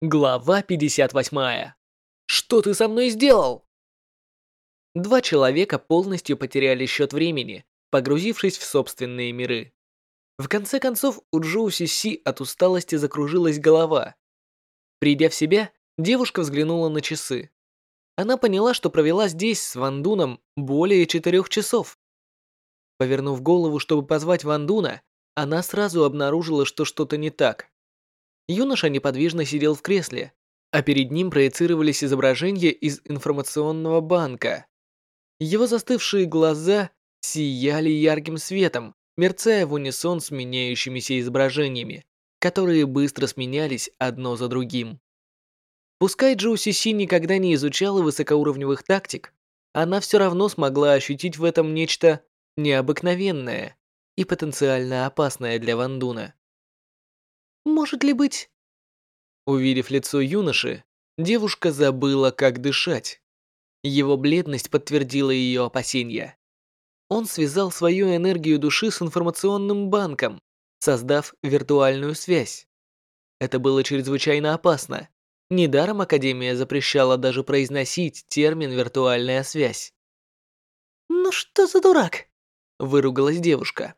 Глава 58. Что ты со мной сделал? Два человека полностью потеряли счет времени, погрузившись в собственные миры. В конце концов, у Джоу Си от усталости закружилась голова. Придя в себя, девушка взглянула на часы. Она поняла, что провела здесь с Вандуном более четырех часов. Повернув голову, чтобы позвать Вандуна, она сразу обнаружила, что что-то не так. Юноша неподвижно сидел в кресле, а перед ним проецировались изображения из информационного банка. Его застывшие глаза сияли ярким светом, мерцая в унисон с меняющимися изображениями, которые быстро сменялись одно за другим. Пускай Джоу Си никогда не изучала высокоуровневых тактик, она все равно смогла ощутить в этом нечто необыкновенное и потенциально опасное для Вандуна. Может ли быть...» Увидев лицо юноши, девушка забыла, как дышать. Его бледность подтвердила ее опасения. Он связал свою энергию души с информационным банком, создав виртуальную связь. Это было чрезвычайно опасно. Недаром Академия запрещала даже произносить термин «виртуальная связь». «Ну что за дурак?» – выругалась девушка.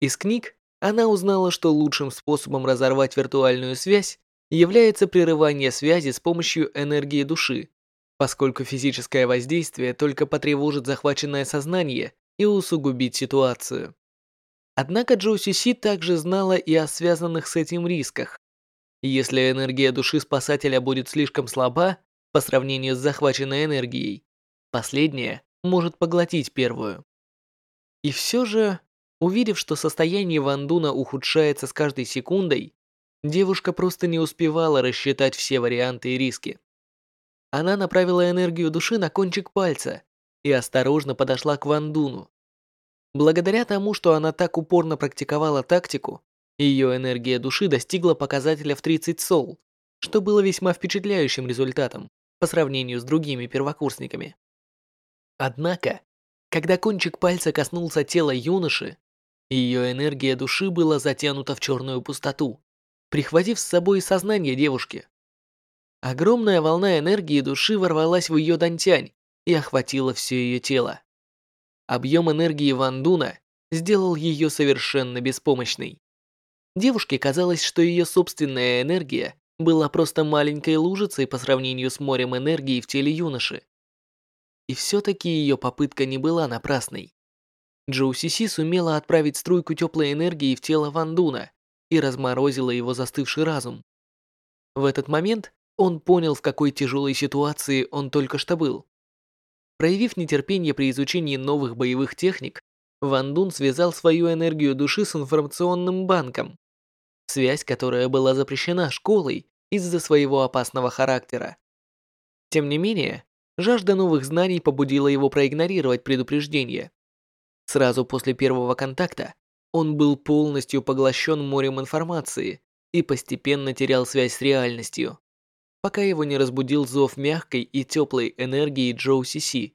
Из книг она узнала, что лучшим способом разорвать виртуальную связь является прерывание связи с помощью энергии души, поскольку физическое воздействие только потревожит захваченное сознание и усугубит ситуацию. Однако Джоу Си также знала и о связанных с этим рисках. Если энергия души спасателя будет слишком слаба по сравнению с захваченной энергией, последняя может поглотить первую. И все же Увидев, что состояние Вандуна ухудшается с каждой секундой, девушка просто не успевала рассчитать все варианты и риски. Она направила энергию души на кончик пальца и осторожно подошла к Вандуну. Благодаря тому, что она так упорно практиковала тактику, ее энергия души достигла показателя в 30 сол, что было весьма впечатляющим результатом по сравнению с другими первокурсниками. Однако, когда кончик пальца коснулся тела юноши, ее энергия души была затянута в черную пустоту, прихватив с собой сознание девушки. Огромная волна энергии души ворвалась в ее дантянь и охватила все ее тело. Объем энергии Вандуна сделал ее совершенно беспомощной. Девушке казалось, что ее собственная энергия была просто маленькой лужицей по сравнению с морем энергии в теле юноши. И все-таки ее попытка не была напрасной. Джоу Сиси сумела отправить струйку теплой энергии в тело Ван Дуна и разморозила его застывший разум. В этот момент он понял, в какой тяжелой ситуации он только что был. Проявив нетерпение при изучении новых боевых техник, Ван Дун связал свою энергию души с информационным банком, связь которая была запрещена школой из-за своего опасного характера. Тем не менее, жажда новых знаний побудила его проигнорировать предупреждение. Сразу после первого контакта он был полностью поглощен морем информации и постепенно терял связь с реальностью, пока его не разбудил зов мягкой и теплой энергии Джоу Си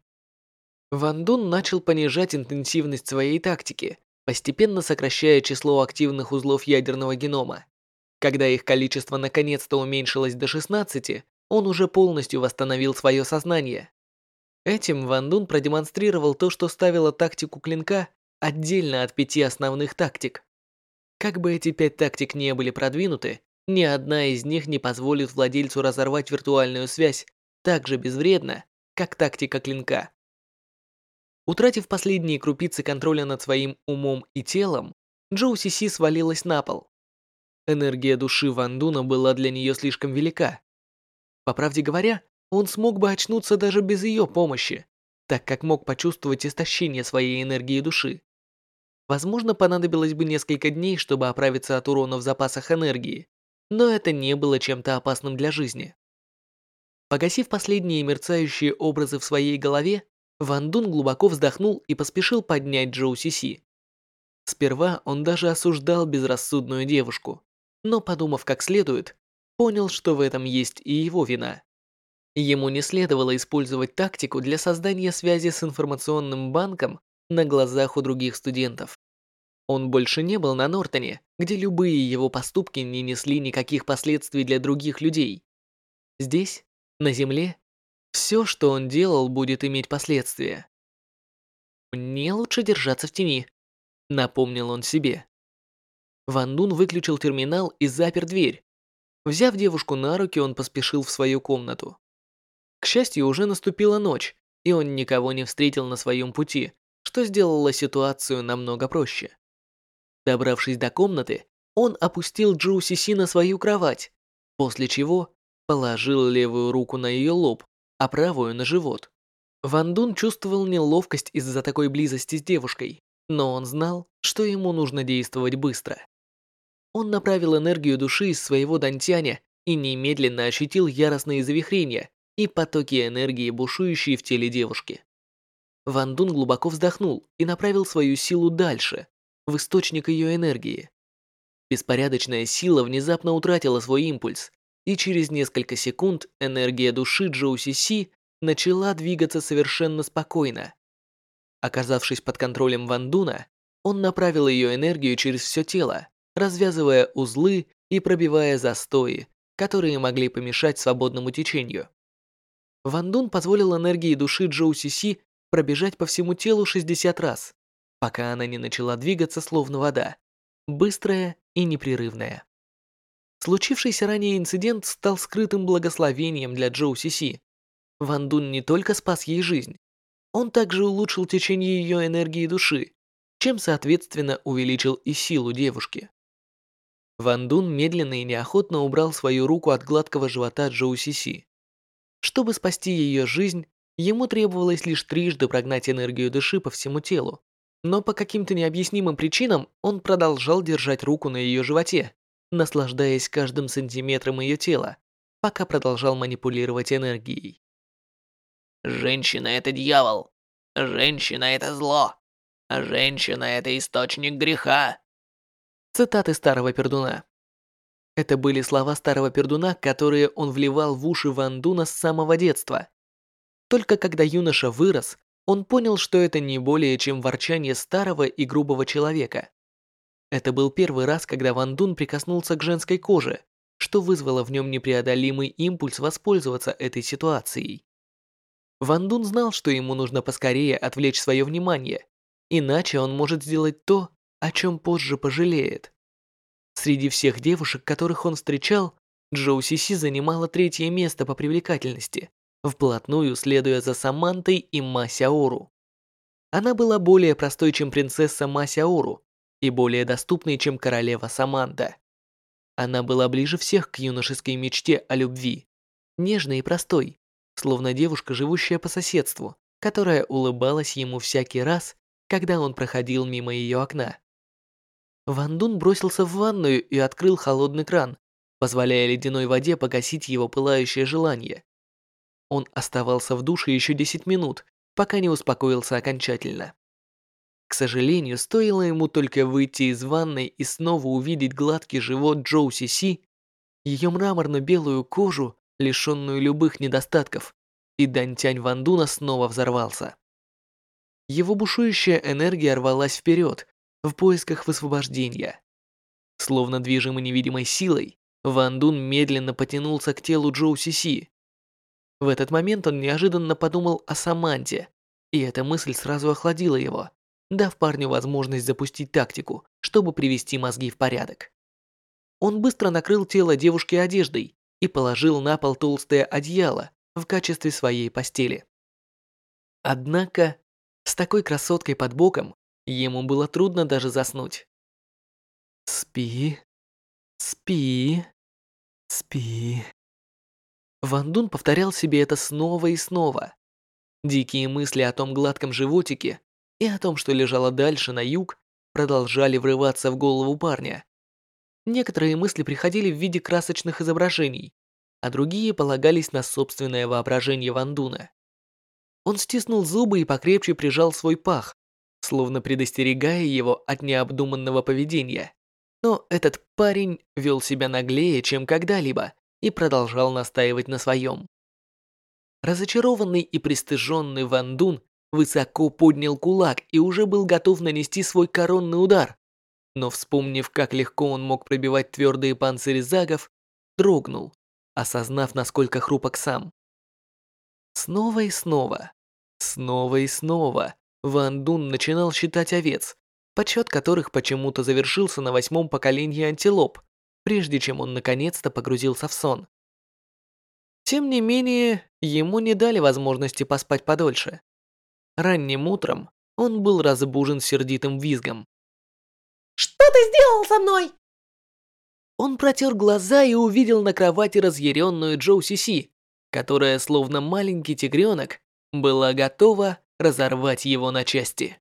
Ван Дун начал понижать интенсивность своей тактики, постепенно сокращая число активных узлов ядерного генома. Когда их количество наконец-то уменьшилось до 16, он уже полностью восстановил свое сознание. Этим Ван Дун продемонстрировал то, что ставило тактику клинка отдельно от пяти основных тактик. Как бы эти пять тактик не были продвинуты, ни одна из них не позволит владельцу разорвать виртуальную связь так же безвредно, как тактика клинка. Утратив последние крупицы контроля над своим умом и телом, Джоу Сиси свалилась на пол. Энергия души Ван Дуна была для нее слишком велика. По правде говоря, он смог бы очнуться даже без ее помощи, так как мог почувствовать истощение своей энергии души. Возможно, понадобилось бы несколько дней, чтобы оправиться от урона в запасах энергии, но это не было чем-то опасным для жизни. Погасив последние мерцающие образы в своей голове, Ван Дун глубоко вздохнул и поспешил поднять Джоу Сиси. Сперва он даже осуждал безрассудную девушку, но, подумав как следует, понял, что в этом есть и его вина. Ему не следовало использовать тактику для создания связи с информационным банком на глазах у других студентов. Он больше не был на Нортоне, где любые его поступки не несли никаких последствий для других людей. Здесь, на Земле, все, что он делал, будет иметь последствия. «Мне лучше держаться в тени», — напомнил он себе. Ван Дун выключил терминал и запер дверь. Взяв девушку на руки, он поспешил в свою комнату. К счастью, уже наступила ночь, и он никого не встретил на своем пути, что сделало ситуацию намного проще. Добравшись до комнаты, он опустил Джоу Сиси на свою кровать, после чего положил левую руку на ее лоб, а правую на живот. Ван Дун чувствовал неловкость из-за такой близости с девушкой, но он знал, что ему нужно действовать быстро. Он направил энергию души из своего дантяня и немедленно ощутил яростные завихрения и потоки энергии, бушующие в теле девушки. Ван Дун глубоко вздохнул и направил свою силу дальше, в источник ее энергии. Беспорядочная сила внезапно утратила свой импульс, и через несколько секунд энергия души Джоуси Си начала двигаться совершенно спокойно. Оказавшись под контролем Ван Дуна, он направил ее энергию через все тело, развязывая узлы и пробивая застои, которые могли помешать свободному течению. Ван Дун позволил энергии души Джоу Си Си пробежать по всему телу 60 раз, пока она не начала двигаться словно вода, быстрая и непрерывная. Случившийся ранее инцидент стал скрытым благословением для Джоу Си Си. Ван Дун не только спас ей жизнь, он также улучшил течение ее энергии души, чем соответственно увеличил и силу девушки. Ван Дун медленно и неохотно убрал свою руку от гладкого живота Джоу Сиси. Чтобы спасти ее жизнь, ему требовалось лишь трижды прогнать энергию души по всему телу. Но по каким-то необъяснимым причинам он продолжал держать руку на ее животе, наслаждаясь каждым сантиметром ее тела, пока продолжал манипулировать энергией. «Женщина — это дьявол! Женщина — это зло! Женщина — это источник греха!» Цитаты старого пердуна. Это были слова старого пердуна, которые он вливал в уши Ван Дуна с самого детства. Только когда юноша вырос, он понял, что это не более чем ворчание старого и грубого человека. Это был первый раз, когда Ван Дун прикоснулся к женской коже, что вызвало в нем непреодолимый импульс воспользоваться этой ситуацией. Ван Дун знал, что ему нужно поскорее отвлечь свое внимание, иначе он может сделать то, о чем позже пожалеет. Среди всех девушек, которых он встречал, Джоу Сиси занимала третье место по привлекательности, вплотную следуя за Самантой и Ма Сяору. Она была более простой, чем принцесса Ма Сяору, и более доступной, чем королева Саманта. Она была ближе всех к юношеской мечте о любви, нежной и простой, словно девушка, живущая по соседству, которая улыбалась ему всякий раз, когда он проходил мимо ее окна. Ван Дун бросился в ванную и открыл холодный кран, позволяя ледяной воде погасить его пылающее желание. Он оставался в душе еще 10 минут, пока не успокоился окончательно. К сожалению, стоило ему только выйти из ванной и снова увидеть гладкий живот Джоу Си Си, ее мраморно-белую кожу, лишенную любых недостатков, и Дантянь Вандуна снова взорвался. Его бушующая энергия рвалась вперед, в поисках высвобождения. Словно движимый невидимой силой, Ван Дун медленно потянулся к телу Джоу Сиси. В этот момент он неожиданно подумал о Саманте, и эта мысль сразу охладила его, дав парню возможность запустить тактику, чтобы привести мозги в порядок. Он быстро накрыл тело девушки одеждой и положил на пол толстое одеяло в качестве своей постели. Однако, с такой красоткой под боком, Ему было трудно даже заснуть. «Спи, спи, спи». Ван Дун повторял себе это снова и снова. Дикие мысли о том гладком животике и о том, что лежало дальше, на юг, продолжали врываться в голову парня. Некоторые мысли приходили в виде красочных изображений, а другие полагались на собственное воображение Ван Дуна. Он стиснул зубы и покрепче прижал свой пах, словно предостерегая его от необдуманного поведения. Но этот парень вел себя наглее, чем когда-либо, и продолжал настаивать на своем. Разочарованный и пристыженный Ван Дун высоко поднял кулак и уже был готов нанести свой коронный удар, но вспомнив, как легко он мог пробивать твердые панцири загов, дрогнул, осознав, насколько хрупок сам. Снова и снова, снова и снова Ван Дун начинал считать овец, подсчет которых почему-то завершился на восьмом поколении антилоп, прежде чем он наконец-то погрузился в сон. Тем не менее, ему не дали возможности поспать подольше. Ранним утром он был разбужен сердитым визгом. «Что ты сделал со мной?» Он протер глаза и увидел на кровати разъяренную Джоу Сиси, которая, словно маленький тигренок, была готова разорвать его на части.